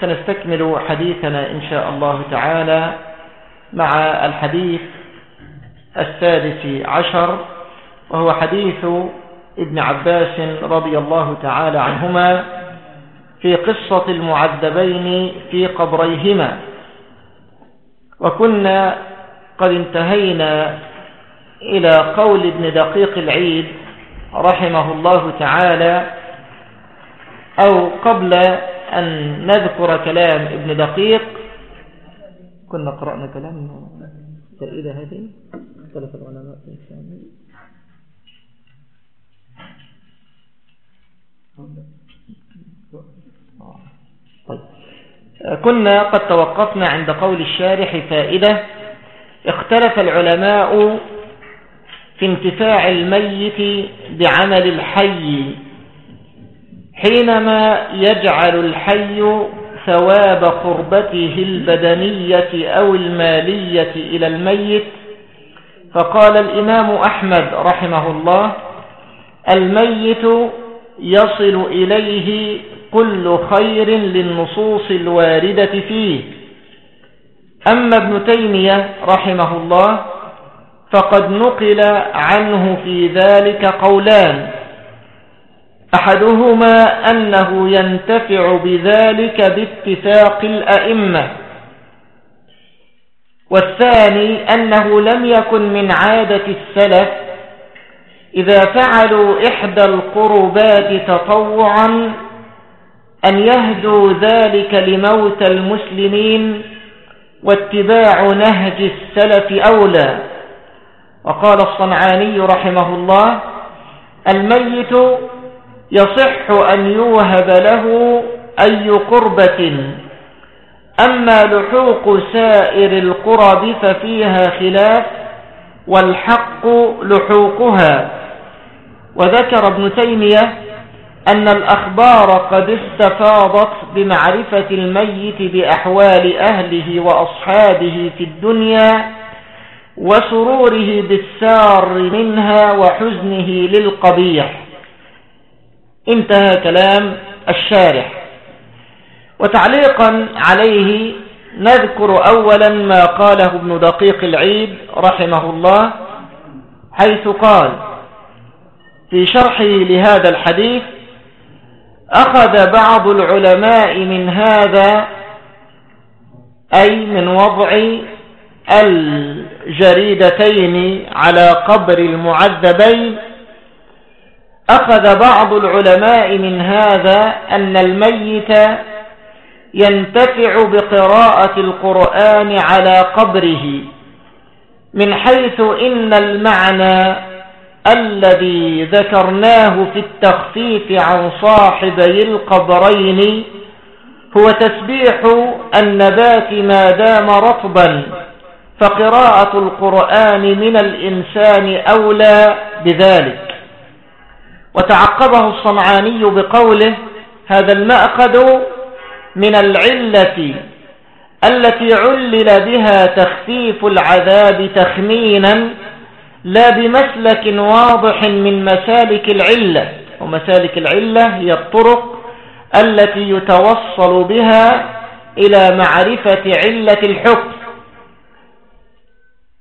سنستكمل حديثنا إن شاء الله تعالى مع الحديث السادس عشر وهو حديث ابن عباس رضي الله تعالى عنهما في قصة المعذبين في قبريهما. وكنا قد انتهينا إلى قول ابن دقيق العيد رحمه الله تعالى أو قبل أن نذكر كلام ابن دقيق. كنا قرأنا كلام فائدة هذه. اختلف العلماء في طيب. كنا قد توقفنا عند قول الشارح فائدة. اختلف العلماء في انتفاع الميت بعمل الحي. حينما يجعل الحي ثواب قربته البدنية أو المالية إلى الميت فقال الإمام أحمد رحمه الله الميت يصل إليه كل خير للنصوص الواردة فيه. أما ابن تيمية رحمه الله فقد نقل عنه في ذلك قولان أحدهما أنه ينتفع بذلك باتفاق الأئمة. والثاني أنه لم يكن من عادة السلف إذا فعلوا إحدى القربات تطوعا أن يهدوا ذلك لموت المسلمين واتباع نهج السلف أولى. وقال الصنعاني رحمه الله الميت يصح أن يوهب له أي قربة. أما لحوق سائر القرب ففيها خلاف والحق لحوقها. وذكر ابن تيمية أن الأخبار قد استفاضت بمعرفة الميت بأحوال أهله وأصحابه في الدنيا وسروره بالسار منها وحزنه للقبيح. انتهى كلام الشارح. وتعليقا عليه نذكر أولا ما قاله ابن دقيق العيد رحمه الله حيث قال في شرحه لهذا الحديث أخذ بعض العلماء من هذا أي من وضع الجريدتين على قبر المعذبين أخذ بعض العلماء من هذا أن الميت ينتفع بقراءة القرآن على قبره من حيث إن المعنى الذي ذكرناه في التخفيف عن صاحبي القبرين هو تسبيح النبات ما دام رطبا فقراءة القرآن من الإنسان أولى بذلك. وتعقبه الصنعاني بقوله هذا المأخذ من العلة التي علل بها تخفيف العذاب تخمينا لا بمسلك واضح من مسالك العلة ومسالك العلة هي الطرق التي يتوصل بها إلى معرفة علة الحكم.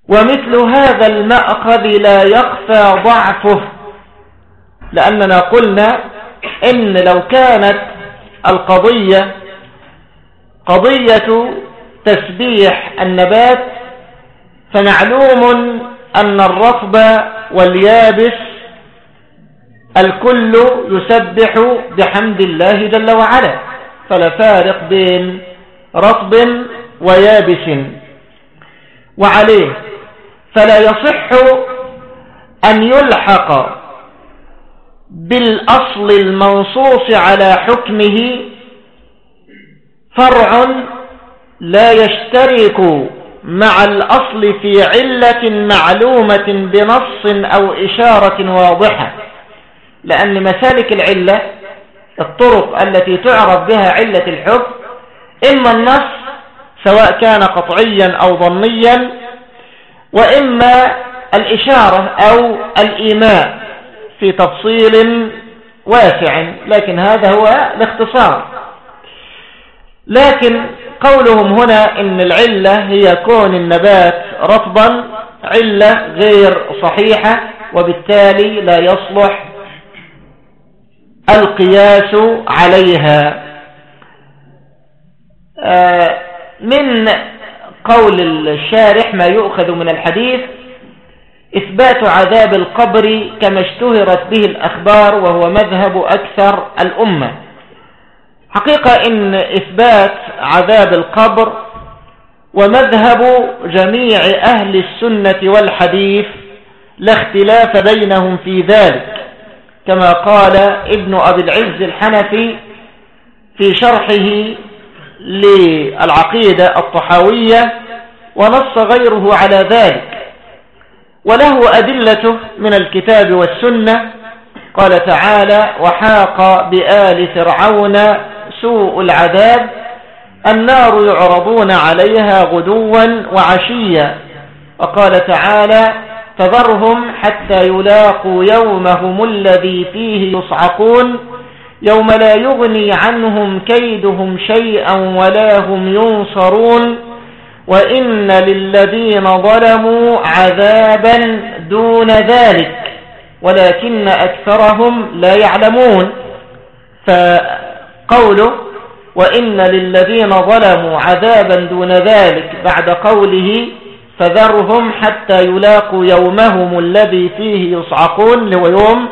ومثل هذا المأخذ لا يخفى ضعفه. لأننا قلنا إن لو كانت القضية قضية تسبيح النبات فمعلوم أن الرطب واليابس الكل يسبح بحمد الله جل وعلا فلا فارق بين رطب ويابس. وعليه فلا يصح أن يلحق بالأصل المنصوص على حكمه فرع لا يشترك مع الأصل في علة معلومة بنص أو إشارة واضحة لأن مسالك العلة الطرق التي تعرف بها علة الحكم إما النص سواء كان قطعيا أو ظنيا وإما الإشارة أو الإيماء. في تفصيل واسع لكن هذا هو الاختصار. لكن قولهم هنا إن العلة هي كون النبات رطبا علة غير صحيحة وبالتالي لا يصلح القياس عليها. آه، من قول الشارح ما يؤخذ من الحديث إثبات عذاب القبر كما اشتهرت به الأخبار وهو مذهب أكثر الأمة. حقيقة إن إثبات عذاب القبر ومذهب جميع أهل السنة والحديث لا اختلاف بينهم في ذلك كما قال ابن أبي العز الحنفي في شرحه للعقيدة الطحاوية ونص غيره على ذلك. وله أدلته من الكتاب والسنة. قال تعالى وحاق بآل فرعون سوء العذاب النار يعرضون عليها غدوا وعشيا. وقال تعالى فذرهم حتى يلاقوا يومهم الذي فيه يصعقون يوم لا يغني عنهم كيدهم شيئا ولا هم ينصرون. وإن للذين ظلموا عذابا دون ذلك ولكن أكثرهم لا يعلمون فقوله وإن للذين ظلموا عذابا دون ذلك بعد قوله فذرهم حتى يلاقوا يومهم الذي فيه يصعقون لهو يوم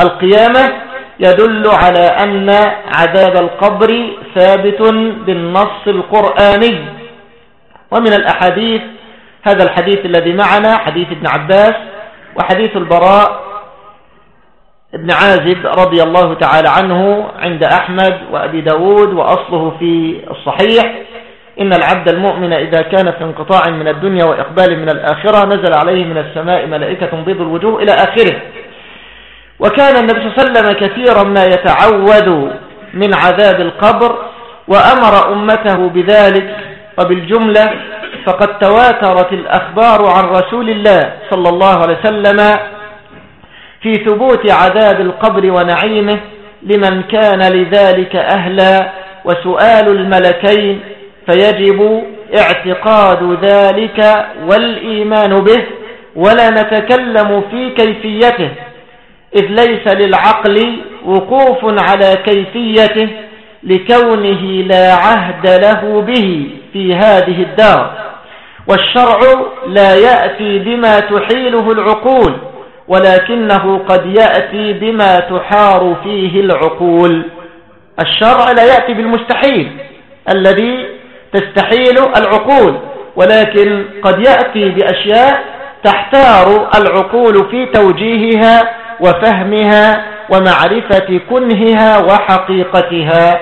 القيامة يدل على أن عذاب القبر ثابت بالنص القرآني ومن الأحاديث هذا الحديث الذي معنا حديث ابن عباس وحديث البراء ابن عازب رضي الله تعالى عنه عند أحمد وأبي داود وأصله في الصحيح. إن العبد المؤمن إذا كان في انقطاع من الدنيا وإقبال من الآخرة نزل عليه من السماء ملائكة بيض الوجوه إلى آخره. وكان النبي صلى الله عليه وسلم كثيرا ما يتعوذ من عذاب القبر وأمر أمته بذلك وبالجملة فقد تواترت الأخبار عن رسول الله صلى الله عليه وسلم في ثبوت عذاب القبر ونعيمه لمن كان لذلك أهلا وسؤال الملكين فيجب اعتقاد ذلك والإيمان به ولا نتكلم في كيفيته إذ ليس للعقل وقوف على كيفيته لكونه لا عهد له به في هذه الدار. والشرع لا يأتي بما تحيله العقول ولكنه قد يأتي بما تحار فيه العقول. الشرع لا يأتي بالمستحيل الذي تستحيل العقول ولكن قد يأتي بأشياء تحتار العقول في توجيهها وفهمها ومعرفة كنهها وحقيقتها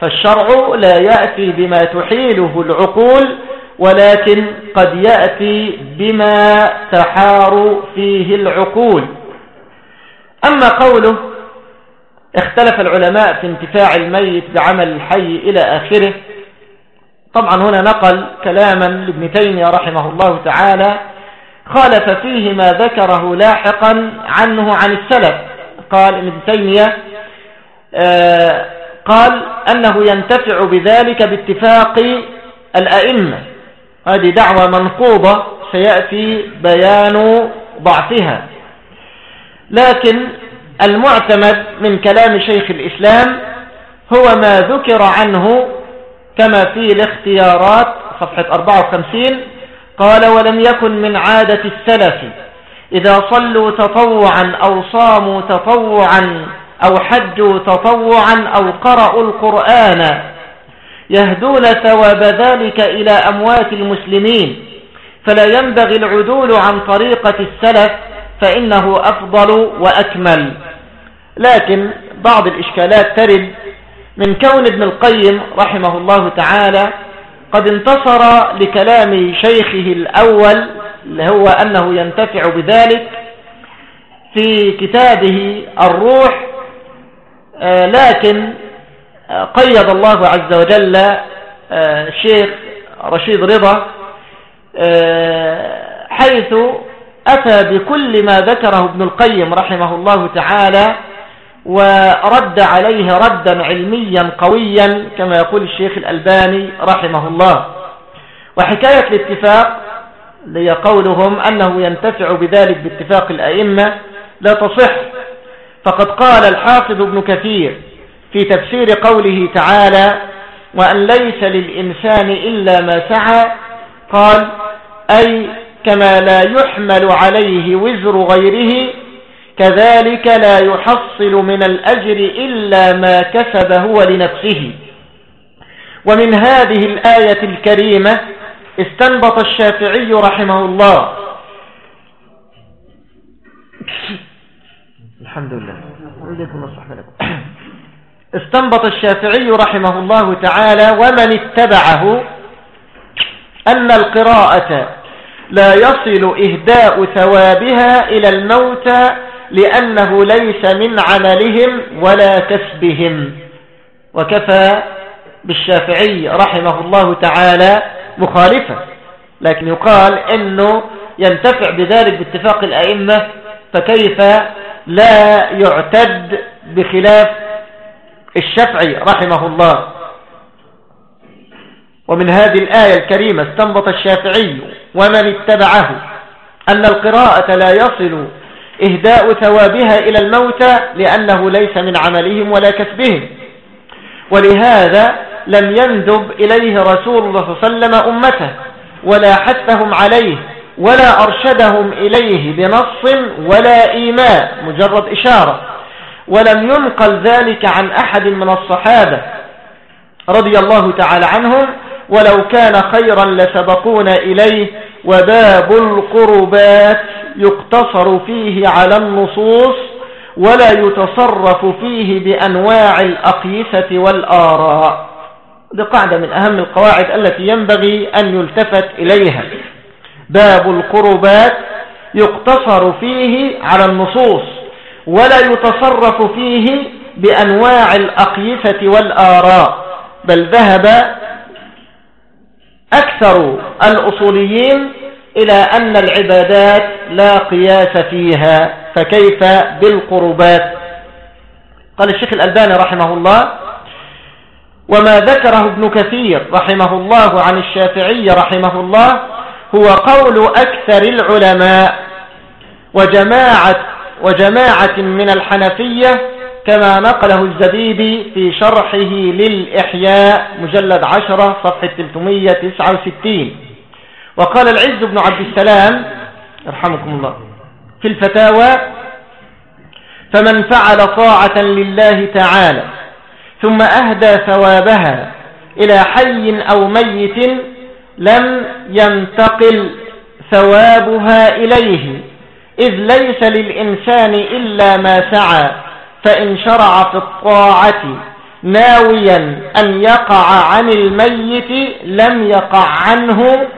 فالشرع لا يأتي بما تحيله العقول ولكن قد يأتي بما تحار فيه العقول. أما قوله اختلف العلماء في انتفاع الميت بعمل الحي إلى آخره طبعا هنا نقل كلاما لابن تيمية رحمه الله تعالى خالف فيه ما ذكره لاحقا عنه عن السلف. قال ابن تيمية آه، قال أنه ينتفع بذلك باتفاق الأئمة. هذه دعوة منقوضة سيأتي بيان ضعفها. لكن المعتمد من كلام شيخ الإسلام هو ما ذكر عنه كما في الاختيارات صفحة 54 قال ولم يكن من عادة السلف إذا صلوا تطوعا أو صاموا تطوعا أو حجوا تطوعا أو قرأوا القرآن يهدون ثواب ذلك إلى أموات المسلمين فلا ينبغي العدول عن طريقة السلف فإنه أفضل وأكمل. لكن بعض الإشكالات ترد من كون ابن القيم رحمه الله تعالى قد انتصر لكلام شيخه الأول اللي هو أنه ينتفع بذلك في كتابه الروح آه، لكن آه، قيد الله عز وجل الشيخ آه، رشيد رضا حيث أتى بكل ما ذكره ابن القيم رحمه الله تعالى ورد عليه ردا علميا قويا كما يقول الشيخ الألباني رحمه الله. وحكاية الاتفاق لي قولهم أنه ينتفع بذلك باتفاق الأئمة لا تصح. فقد قال الحافظ ابن كثير في تفسير قوله تعالى وأن ليس للإنسان إلا ما سعى قال أي كما لا يحمل عليه وزر غيره كذلك لا يحصل من الأجر إلا ما كسب هو لنفسه. ومن هذه الآية الكريمة استنبط الشافعي رحمه الله. الحمد لله. استنبط الشافعي رحمه الله تعالى ومن اتبعه أن القراءة لا يصل إهداء ثوابها إلى الموتى لأنه ليس من عملهم ولا كسبهم. وكفى بالشافعي رحمه الله تعالى مخالفة. لكن يقال أنه ينتفع بذلك باتفاق الأئمة فكيف لا يعتد بخلاف الشافعي رحمه الله؟ ومن هذه الآية الكريمة استنبط الشافعي ومن اتبعه أن القراءة لا يصل إهداء ثوابها إلى الموتى لأنه ليس من عملهم ولا كسبهم. ولهذا لم يندب إليه رسول الله صلى الله عليه وسلم أمته ولا حثهم عليه ولا أرشدهم إليه بنص ولا إيماء مجرد إشارة. ولم ينقل ذلك عن أحد من الصحابة رضي الله تعالى عنهم ولو كان خيرا لسبقونا إليه وباب القربات يقتصر فيه على النصوص ولا يتصرف فيه بأنواع الأقيسة والآراء. دي قاعدة من أهم القواعد التي ينبغي أن يلتفت إليها. باب القربات يقتصر فيه على النصوص ولا يتصرف فيه بأنواع الأقيسة والآراء بل ذهب أكثر الأصوليين إلى أن العبادات لا قياس فيها فكيف بالقربات؟ قال الشيخ الألباني رحمه الله وما ذكره ابن كثير رحمه الله عن الشافعي رحمه الله هو قول أكثر العلماء وجماعة, وجماعة من الحنفية كما نقله الزبيدي في شرحه للإحياء مجلد عشرة صفحة 369 وقال العز بن عبد السلام يرحمكم الله في الفتاوى فمن فعل طاعة لله تعالى ثم أهدى ثوابها إلى حي أو ميت لم ينتقل ثوابها إليه إذ ليس للإنسان إلا ما سعى فإن شرع في الطاعة ناويا أن يقع عن الميت لم يقع عنه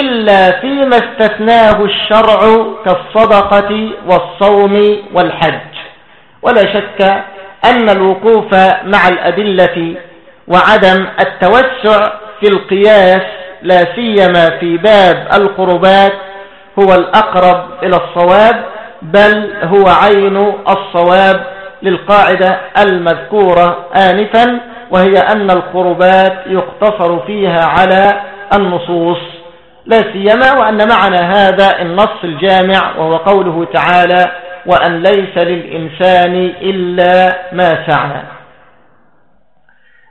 إلا فيما استثناه الشرع كالصدقة والصوم والحج. ولا شك أن الوقوف مع الأدلة وعدم التوسع في القياس لا سيما في باب القربات هو الأقرب إلى الصواب بل هو عين الصواب للقاعدة المذكورة آنفا وهي أن القربات يقتصر فيها على النصوص. لا سيما وأن معنى هذا النص الجامع وهو قوله تعالى وأن ليس للإنسان إلا ما سعى.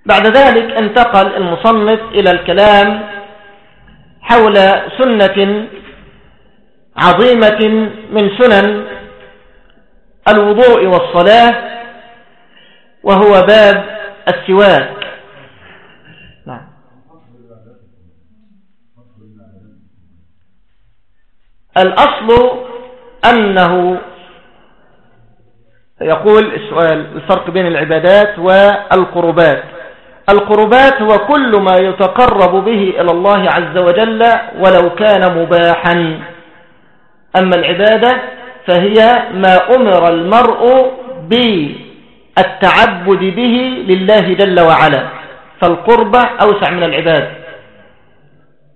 بعد ذلك انتقل المصنف إلى الكلام حول سنة عظيمة من سنن الوضوء والصلاة وهو باب السواك. نعم. الأصل أنه يقول السؤال الفرق بين العبادات والقربات. القربات هو كل ما يتقرب به إلى الله عز وجل ولو كان مباحا. أما العبادة فهي ما أمر المرء بالتعبد به لله جل وعلا. فالقربة أوسع من العباد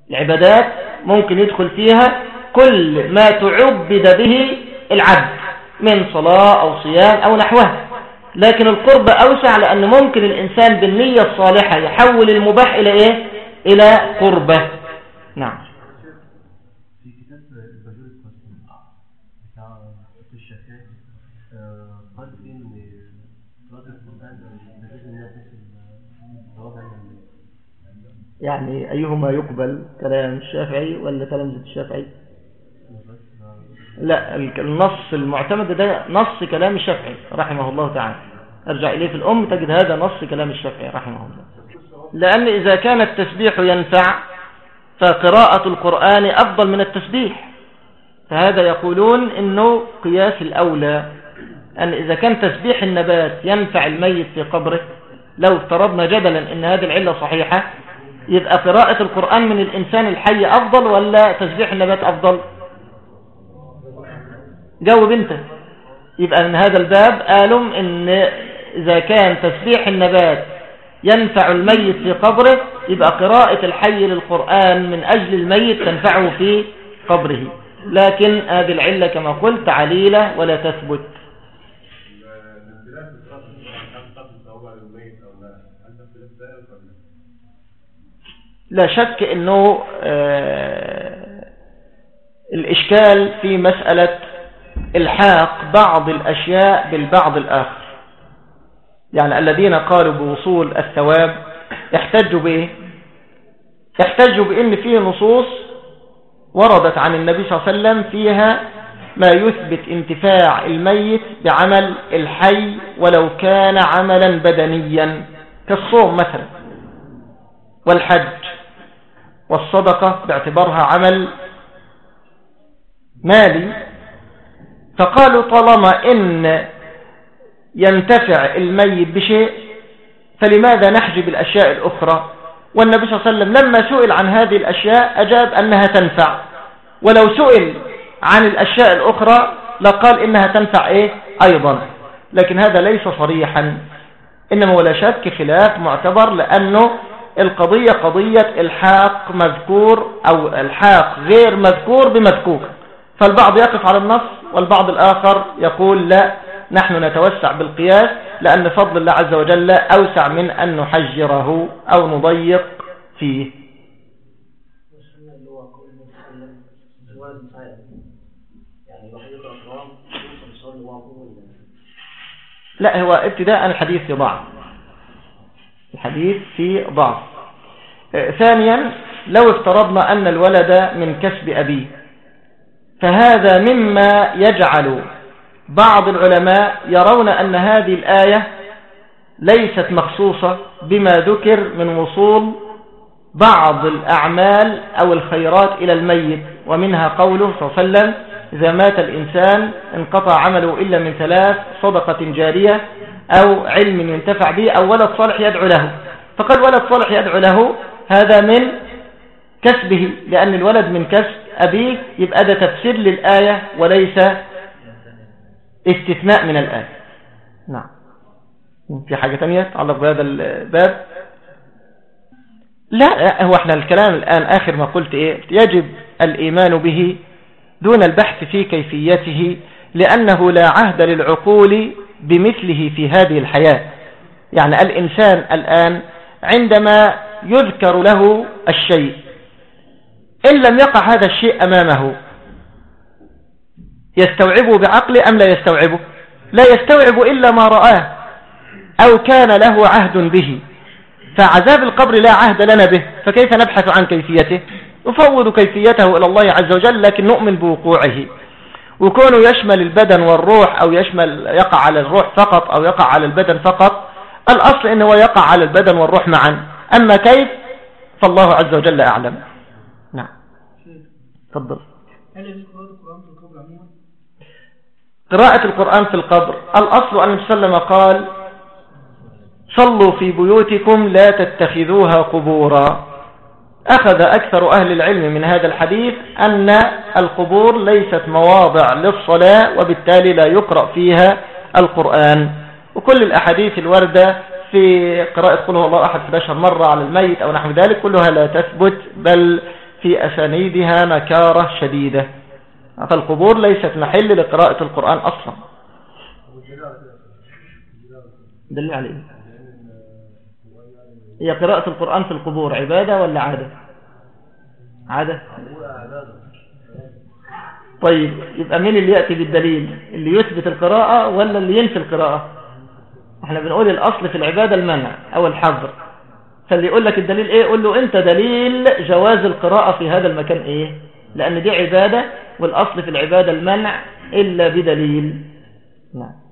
العبادات ممكن يدخل فيها كل ما تعبد به العبد. من صلاة أو صيام أو نحوها. لكن القرب أوسع لأن ممكن الإنسان بالنية الصالحة يحول المباح إلى إيه؟ إلى قربة. نعم. يعني أيهما يقبل؟ كلام الشافعي ولا كلام الشافعي؟ لا النص المعتمد ده نص كلام الشافعي رحمه الله تعالى. أرجع إليه في الأم تجد هذا نص كلام الشافعي رحمه الله. لأن إذا كان التسبيح ينفع فقراءة القرآن أفضل من التسبيح. فهذا يقولون إنه قياس الأولى أن إذا كان تسبيح النبات ينفع الميت في قبره لو افترضنا جدلا إن هذه العلة صحيحة يبقى قراءة القرآن من الإنسان الحي أفضل ولا تسبيح النبات أفضل؟ جاوب انت. يبقى من هذا الباب قالوا إن إذا كان تسبيح النبات ينفع الميت في قبره يبقى قراءة الحي للقرآن من أجل الميت تنفعه في قبره. لكن هذه العلة كما قلت عليلة ولا تثبت. لا شك إنه آه الإشكال في مسألة إلحاق بعض الأشياء بالبعض الآخر. يعني الذين قالوا بوصول الثواب يحتجوا بإيه يحتجوا بإن فيه نصوص وردت عن النبي صلى الله عليه وسلم فيها ما يثبت انتفاع الميت بعمل الحي ولو كان عملا بدنيا كالصوم مثلا والحج والصدقة باعتبارها عمل مالي فقالوا طالما إن ينتفع الميت بشيء فلماذا نحجب الأشياء الأخرى؟ والنبي صلى الله عليه وسلم لما سئل عن هذه الأشياء أجاب أنها تنفع. ولو سئل عن الأشياء الأخرى لقال إنها تنفع إيه؟ أيضا. لكن هذا ليس صريحا. إنما ولا شك خلاف معتبر لأنه القضية قضية الحاق مذكور أو الحاق غير مذكور بمذكور. فالبعض يقف على النص والبعض الآخر يقول لا نحن نتوسع بالقياس لأن فضل الله عز وجل أوسع من أن نحجره أو نضيق فيه. لا هو ابتداء الحديث في ضعف. الحديث في ضعف. ثانيا لو افترضنا أن الولد من كسب أبيه. فهذا مما يجعل بعض العلماء يرون أن هذه الآية ليست مخصوصة بما ذكر من وصول بعض الأعمال أو الخيرات إلى الميت ومنها قوله صلى الله عليه وسلم إذا مات الإنسان انقطع عمله إلا من ثلاث صدقة جارية أو علم ينتفع به أو ولد صالح يدعو له. فقال ولد صالح يدعو له هذا من كسبه لأن الولد من كسب أبيه يبقى ده تفسير للآية وليس استثناء من الآية. نعم. في حاجة تانية تعلق بهذا الباب؟ لا هو إحنا الكلام الآن آخر ما قلت إيه؟ يجب الإيمان به دون البحث في كيفيته لأنه لا عهد للعقول بمثله في هذه الحياة. يعني الإنسان الآن عندما يذكر له الشيء إن لم يقع هذا الشيء أمامه يستوعبه بعقله أم لا يستوعبه؟ لا يستوعب إلا ما رآه أو كان له عهد به. فعذاب القبر لا عهد لنا به فكيف نبحث عن كيفيته؟ نفوض كيفيته إلى الله عز وجل لكن نؤمن بوقوعه. وكونه يشمل البدن والروح أو يشمل يقع على الروح فقط أو يقع على البدن فقط الأصل إنه يقع على البدن والروح معا. أما كيف؟ فالله عز وجل أعلم. تفضل. هل قراءة القرآن في القبر عموما؟ قراءة القرآن في القبر. الأصل أن وسلم قال صلوا في بيوتكم لا تتخذوها قبورا. أخذ أكثر أهل العلم من هذا الحديث أن القبور ليست مواضع للصلاة وبالتالي لا يقرأ فيها القرآن. وكل الأحاديث الوردة في قراءة قوله الله أحد 11 مرة على الميت أو نحو ذلك كلها لا تثبت بل في أسانيدها نكارة شديدة. فالقبور ليست محل لقراءة القرآن أصلا. دل عليه. هي قراءة القرآن في القبور عبادة ولا عادة؟ عادة. طيب يبقى مين اللي يأتي بالدليل؟ اللي يثبت القراءة ولا اللي ينفي القراءة؟ إحنا بنقول الأصل في العبادة المنع أو الحظر. فاللي يقول لك الدليل إيه؟ قول له أنت دليل جواز القراءة في هذا المكان إيه؟ لأن دي عبادة والأصل في العبادة المنع إلا بدليل. نعم.